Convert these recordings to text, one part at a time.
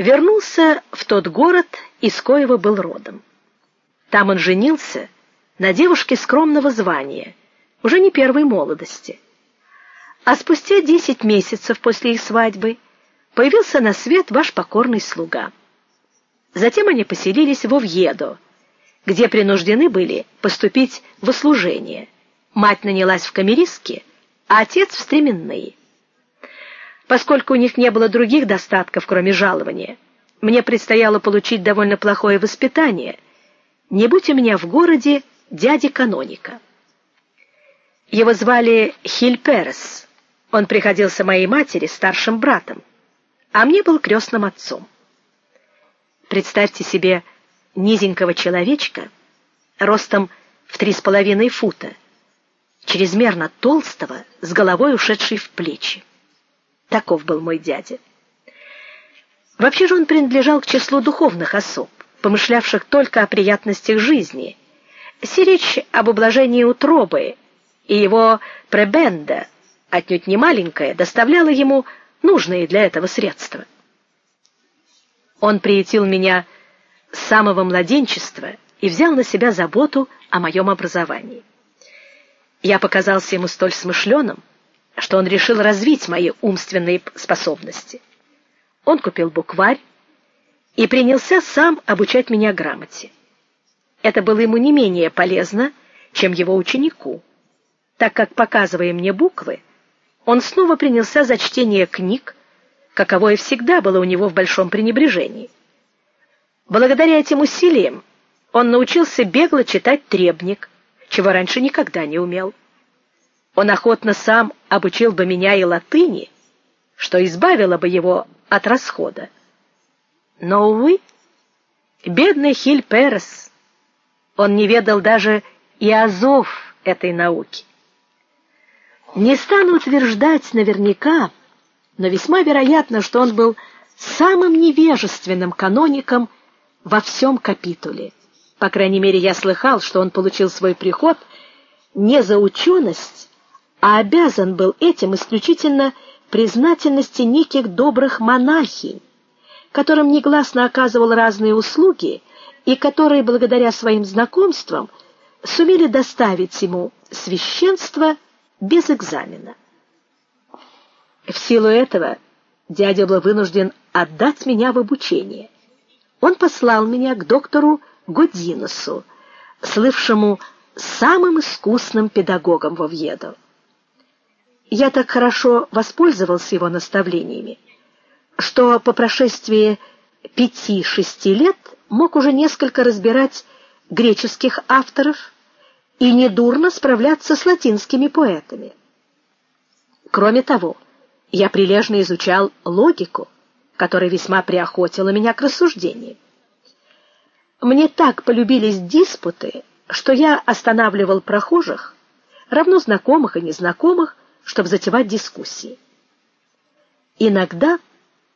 вернулся в тот город, из коего был родом. Там он женился на девушке скромного звания, уже не первой молодости. А спустя десять месяцев после их свадьбы появился на свет ваш покорный слуга. Затем они поселились в Овьедо, где принуждены были поступить в услужение. Мать нанялась в камеристки, а отец в стременные. Поскольку у них не было других достатков, кроме жалования, мне предстояло получить довольно плохое воспитание. Не будь у меня в городе дяди каноника. Его звали Хильперес. Он приходился моей матери старшим братом, а мне был крестным отцом. Представьте себе низенького человечка ростом в три с половиной фута, чрезмерно толстого, с головой ушедшей в плечи. Таков был мой дядя. Вообще же он принадлежал к числу духовных особ, помышлявших только о приятностях жизни. Сиречь об ублажении утробы, и его пребенда, отнюдь не маленькая, доставляла ему нужные для этого средства. Он приютил меня с самого младенчества и взял на себя заботу о моем образовании. Я показался ему столь смышленым, что он решил развить мои умственные способности. Он купил букварь и принялся сам обучать меня грамоте. Это было ему не менее полезно, чем его ученику, так как показывая мне буквы, он снова принялся за чтение книг, каковое всегда было у него в большом пренебрежении. Благодаря этим усилиям он научился бегло читать требник, чего раньше никогда не умел. Он охотно сам обучил бы меня и латыни, что избавило бы его от расхода. Но увы, бедный Хиль Перес, он не ведал даже и азов этой науки. Не стану утверждать наверняка, но весьма вероятно, что он был самым невежественным каноником во всем капитуле. По крайней мере, я слыхал, что он получил свой приход не за ученость, а обязан был этим исключительно признательности неких добрых монахинь, которым негласно оказывал разные услуги и которые благодаря своим знакомствам сумели доставить ему священство без экзамена. В силу этого дядя был вынужден отдать меня в обучение. Он послал меня к доктору Годиносу, слывшему самым искусным педагогом во Вьедо. Я так хорошо воспользовался его наставлениями, что по прошествии пяти-шести лет мог уже несколько разбирать греческих авторов и недурно справляться с латинскими поэтами. Кроме того, я прилежно изучал логику, которая весьма приохотила меня к рассуждениям. Мне так полюбились диспуты, что я останавливал прохожих, равно знакомых и незнакомых, чтобы затевать дискуссии. Иногда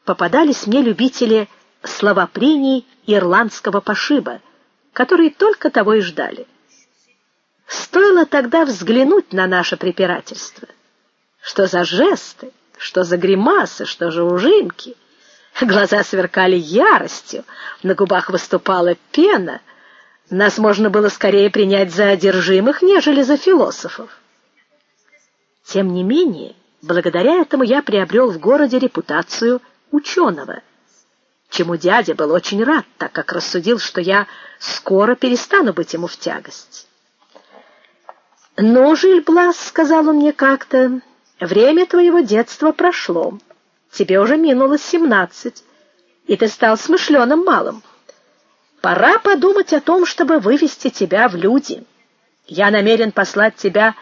попадались мне любители словопрений ирландского пошиба, которые только того и ждали. Стоило тогда взглянуть на наше препирательство. Что за жесты, что за гримасы, что за ужимки. Глаза сверкали яростью, на губах выступала пена. Нас можно было скорее принять за одержимых, нежели за философов. Тем не менее, благодаря этому я приобрел в городе репутацию ученого, чему дядя был очень рад, так как рассудил, что я скоро перестану быть ему в тягость. "Но, Жильблас", сказал он мне как-то, "время твоего детства прошло. Тебе уже минуло семнадцать, и ты стал смышленым малым. Пора подумать о том, чтобы вывести тебя в люди. Я намерен послать тебя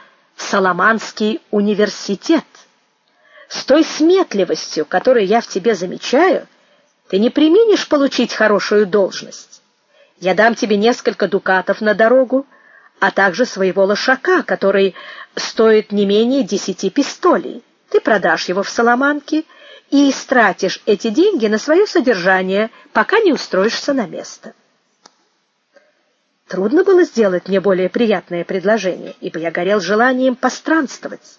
Саламанский университет. С той сметливостью, которую я в тебе замечаю, ты не применишь получить хорошую должность. Я дам тебе несколько дукатов на дорогу, а также своего лошака, который стоит не менее десяти пистолей. Ты продашь его в Саламанке и истратишь эти деньги на свое содержание, пока не устроишься на место. Трудно было сделать мне более приятное предложение, ибо я горел желанием постранствовать.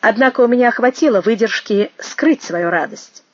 Однако у меня хватило выдержки скрыть свою радость.